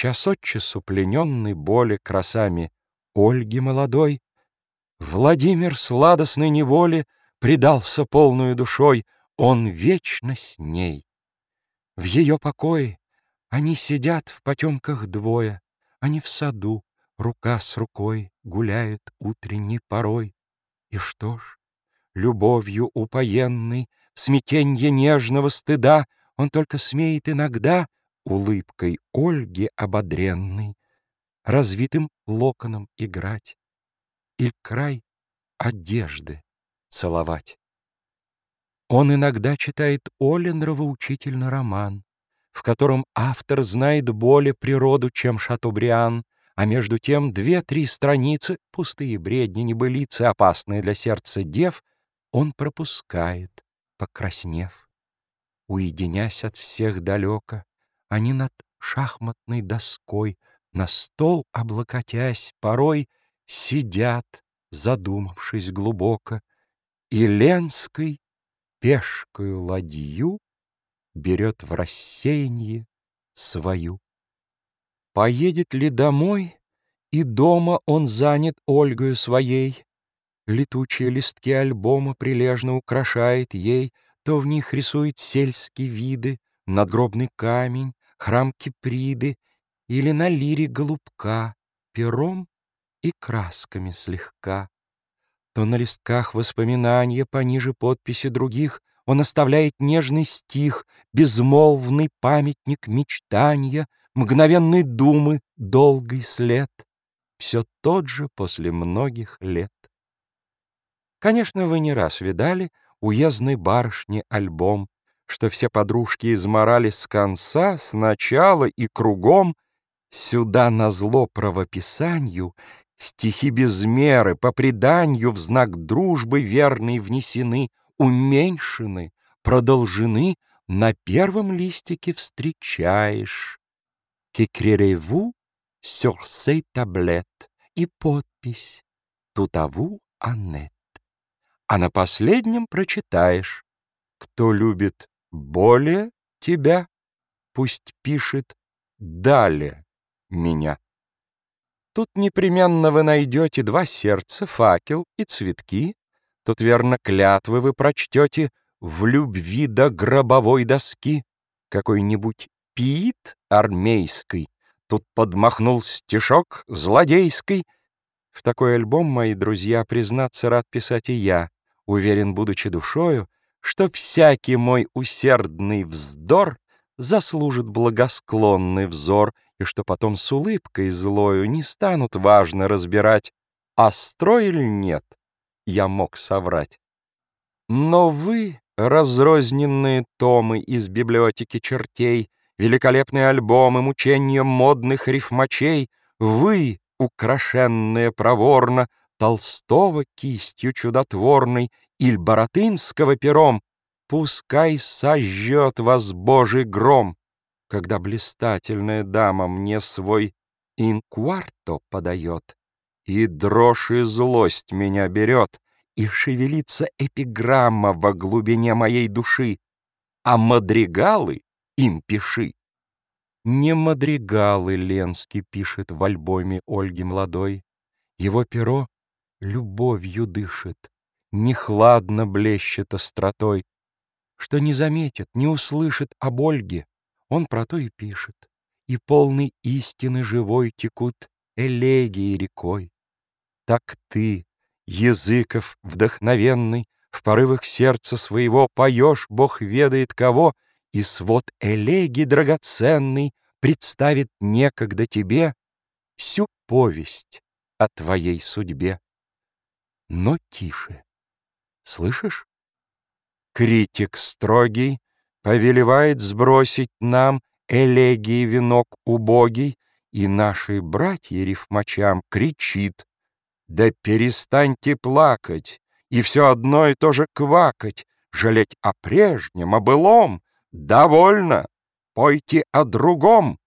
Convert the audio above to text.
Час от часу плененный боли красами Ольги молодой, Владимир сладостной неволе Предался полную душой, Он вечно с ней. В ее покое они сидят в потемках двое, Они в саду, рука с рукой, Гуляют утренней порой. И что ж, любовью упоенный, Смятенье нежного стыда Он только смеет иногда Улыбкой Ольги ободренной Развитым локоном играть Иль край одежды целовать. Он иногда читает Оле нравоучительный роман, в котором автор знает более природу, чем Шатобриан, а между тем две-три страницы, пустые бредни, небылицы, опасные для сердца дев, он пропускает, покраснев. Уединясь от всех далеко, они над шахматной доской, на стол облокотясь, порой сидят, задумавшись глубоко, и Ленской пешкою ладью берет в рассеяние свою. Поедет ли домой, и дома он занят Ольгою своей, Летучие листки альбома прилежно украшает ей, То в них рисует сельские виды, надгробный камень, храм Киприды Или на лире голубка, пером и красками слегка. То на листках воспоминания пониже подписи других Он оставляет нежный стих, безмолвный памятник мечтания, Мгновенной думы долгий след, Все тот же после многих лет. Конечно, вы не раз видали уездной барышни альбом, Что все подружки изморали с конца, с начала и кругом. Сюда на зло правописанию Стихи без меры, по преданию В знак дружбы верной внесены, Уменьшены, продолжены, На первом листике встречаешь. Кекререву sur ces tablettes И подпись Тутаву Аннет а на последнем прочитаешь. Кто любит более тебя, пусть пишет далее меня. Тут непременно вы найдете два сердца, факел и цветки. Тут, верно, клятвы вы прочтете в любви до гробовой доски. Какой-нибудь пиит армейский тут подмахнул стишок злодейский. В такой альбом, мои друзья, признаться рад писать и я уверен, будучи душою, что всякий мой усердный вздор заслужит благосклонный взор, и что потом с улыбкой злою не станут важно разбирать, остро или нет, я мог соврать. Но вы, разрозненные томы из библиотеки чертей, великолепные альбомы мучения модных рифмачей, вы, украшенные проворно, Толстого кистью чудотворной Иль Баратынского пером, Пускай сожжет вас Божий гром, Когда блистательная дама мне свой инкварто подает, И дрожь и злость меня берет, И шевелится эпиграмма во глубине моей души, А мадригалы им пиши. Не мадригалы Ленский пишет в альбоме Ольги Молодой. Его перо любовью дышит, не хладно блещет остротой, что не заметит, не услышит об Ольге, он про то и пишет, и полный истины живой текут элегии рекой. Так ты, языков вдохновенный, в порывах сердца своего поешь, Бог ведает кого, и свод элегий драгоценный представит некогда тебе всю повесть о твоей судьбе но тише. Слышишь? Критик строгий повелевает сбросить нам элегии венок убогий, и наши братья рифмачам кричит, да перестаньте плакать и все одно и то же квакать, жалеть о прежнем, о былом, довольно, пойте о другом.